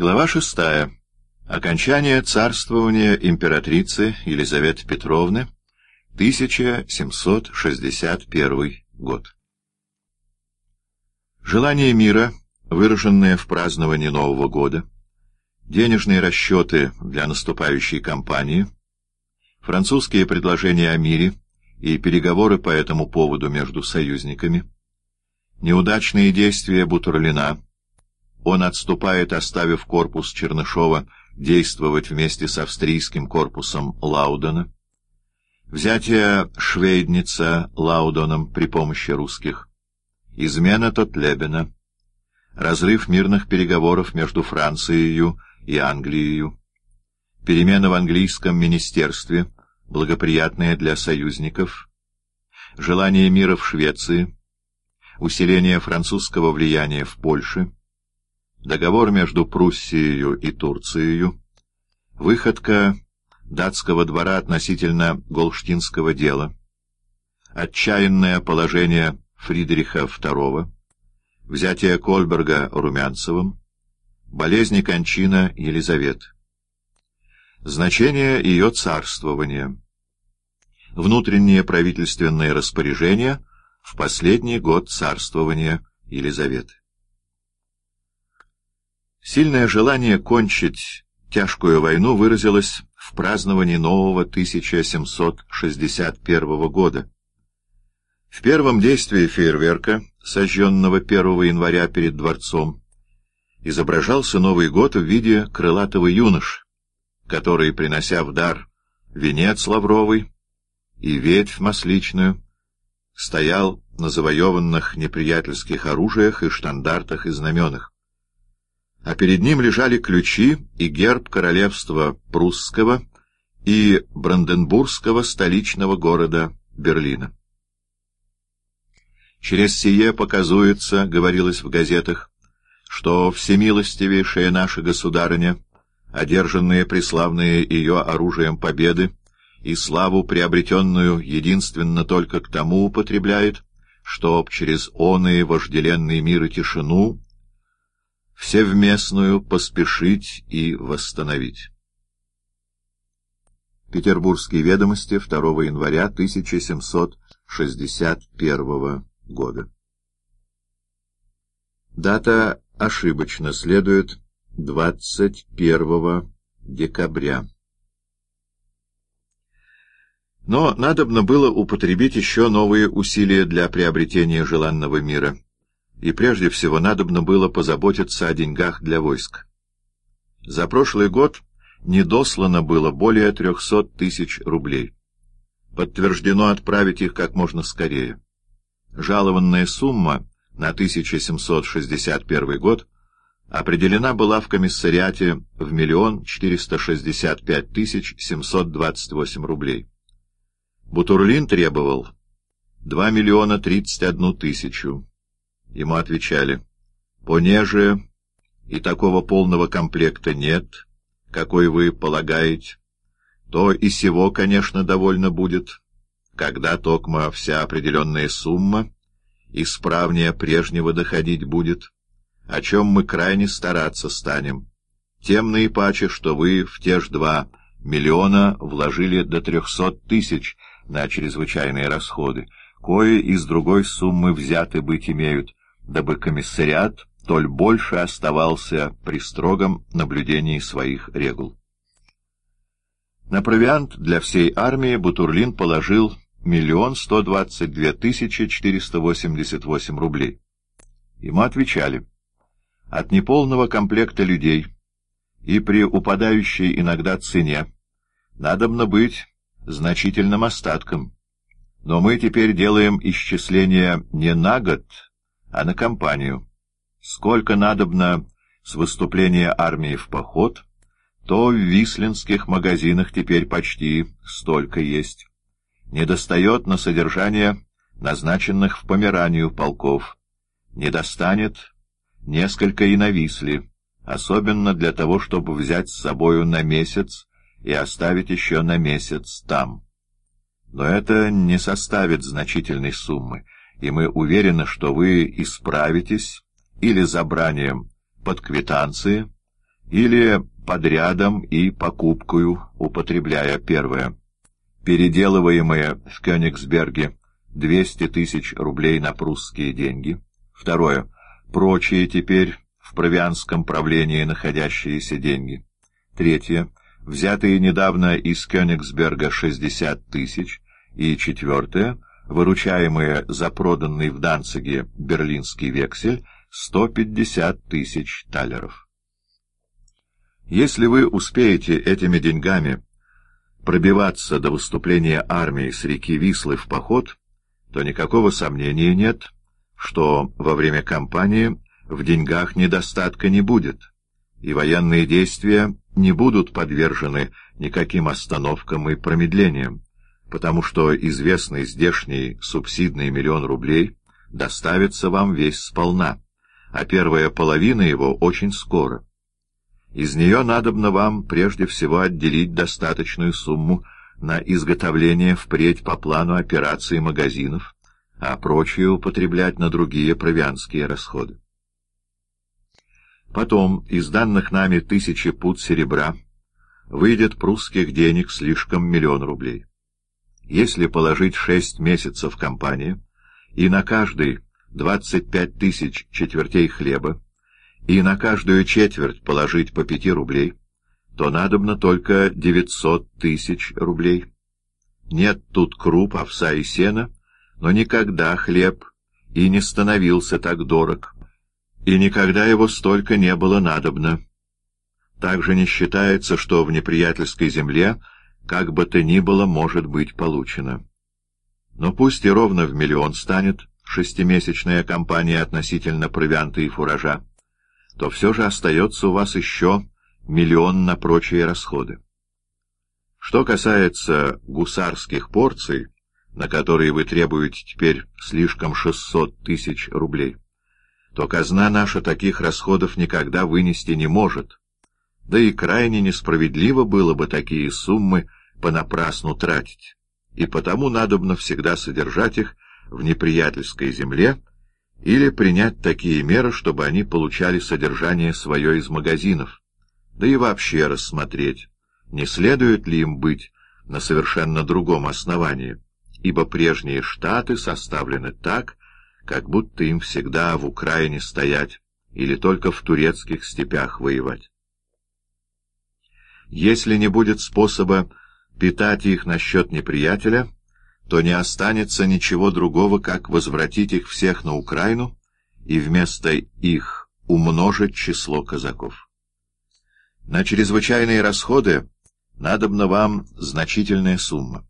Глава шестая. Окончание царствования императрицы Елизаветы Петровны, 1761 год. Желание мира, выраженное в праздновании Нового года, денежные расчеты для наступающей кампании, французские предложения о мире и переговоры по этому поводу между союзниками, неудачные действия Бутурлина, он отступает, оставив корпус Чернышова действовать вместе с австрийским корпусом Лаудена, взятие Швейдница Лаудоном при помощи русских, измена Тотлебена, разрыв мирных переговоров между Францией и Англией, перемена в английском министерстве, благоприятная для союзников, желание мира в Швеции, усиление французского влияния в Польше, договор между Пруссией и Турцией, выходка датского двора относительно Голштинского дела, отчаянное положение Фридриха II, взятие Кольберга Румянцевым, болезнь и кончина Елизаветы. Значение ее царствования. Внутреннее правительственное распоряжение в последний год царствования Елизаветы. Сильное желание кончить тяжкую войну выразилось в праздновании нового 1761 года. В первом действии фейерверка, сожженного 1 января перед дворцом, изображался Новый год в виде крылатого юнош, который, принося в дар венец лавровый и ветвь масличную, стоял на завоеванных неприятельских оружиях и штандартах и знаменах а перед ним лежали ключи и герб королевства прусского и бранденбургского столичного города Берлина. Через сие показуется, говорилось в газетах, что всемилостивейшая наша государыня, одержанные преславные ее оружием победы, и славу, приобретенную единственно только к тому употребляет, чтоб через оные вожделенный мир и тишину всевместную поспешить и восстановить. Петербургские ведомости 2 января 1761 года. Дата ошибочно следует 21 декабря. Но надобно было употребить еще новые усилия для приобретения желанного мира и прежде всего надобно было позаботиться о деньгах для войск. За прошлый год недослано было более трехсот тысяч рублей. Подтверждено отправить их как можно скорее. Жалованная сумма на 1761 год определена была в комиссариате в миллион четыреста шестьдесят пять тысяч семьсот двадцать восемь рублей. Бутурлин требовал два миллиона тридцать одну тысячу. Ему отвечали, «Понеже и такого полного комплекта нет, какой вы полагаете, то и сего, конечно, довольно будет, когда токма вся определенная сумма исправнее прежнего доходить будет, о чем мы крайне стараться станем, тем наипаче, что вы в те ж два миллиона вложили до трехсот тысяч на чрезвычайные расходы, кое из другой суммы взяты быть имеют, дабы комиссариат толь больше оставался при строгом наблюдении своих регул. На провиант для всей армии Бутурлин положил миллион сто двадцать две тысячи четыреста восемьдесят восемь рублей. Ему отвечали, от неполного комплекта людей и при упадающей иногда цене надобно быть значительным остатком, но мы теперь делаем исчисление не на год, а на кампанию. Сколько надобно с выступления армии в поход, то в вислинских магазинах теперь почти столько есть. Недостает на содержание назначенных в Померанию полков. Не достанет несколько и на Висле, особенно для того, чтобы взять с собою на месяц и оставить еще на месяц там. Но это не составит значительной суммы и мы уверены, что вы исправитесь или забранием под квитанции, или подрядом и покупкою, употребляя первое. Переделываемое в Кёнигсберге 200 тысяч рублей на прусские деньги. Второе. Прочие теперь в провианском правлении находящиеся деньги. Третье. Взятые недавно из Кёнигсберга 60 тысяч. И четвертое. Выручаемые за проданный в Данциге берлинский вексель 150 тысяч талеров. Если вы успеете этими деньгами пробиваться до выступления армии с реки Вислы в поход, то никакого сомнения нет, что во время кампании в деньгах недостатка не будет, и военные действия не будут подвержены никаким остановкам и промедлениям, потому что известный здешний субсидный миллион рублей доставится вам весь сполна, а первая половина его очень скоро. Из нее надобно вам прежде всего отделить достаточную сумму на изготовление впредь по плану операций магазинов, а прочее употреблять на другие провианские расходы. Потом из данных нами тысячи пут серебра выйдет прусских денег слишком миллион рублей. Если положить шесть месяцев компании и на каждый двадцать пять тысяч четвертей хлеба, и на каждую четверть положить по пяти рублей, то надобно только девятьсот тысяч рублей. Нет тут круп, овса и сена, но никогда хлеб и не становился так дорог, и никогда его столько не было надобно. Также не считается, что в неприятельской земле как бы то ни было может быть получено. Но пусть и ровно в миллион станет шестимесячная кампания относительно провианта и фуража, то все же остается у вас еще миллион на прочие расходы. Что касается гусарских порций, на которые вы требуете теперь слишком 600 тысяч рублей, то казна наша таких расходов никогда вынести не может, да и крайне несправедливо было бы такие суммы понапрасну тратить, и потому надобно всегда содержать их в неприятельской земле или принять такие меры, чтобы они получали содержание свое из магазинов, да и вообще рассмотреть, не следует ли им быть на совершенно другом основании, ибо прежние штаты составлены так, как будто им всегда в Украине стоять или только в турецких степях воевать. Если не будет способа питать их насчет неприятеля, то не останется ничего другого, как возвратить их всех на Украину и вместо их умножить число казаков. На чрезвычайные расходы надобна вам значительная сумма.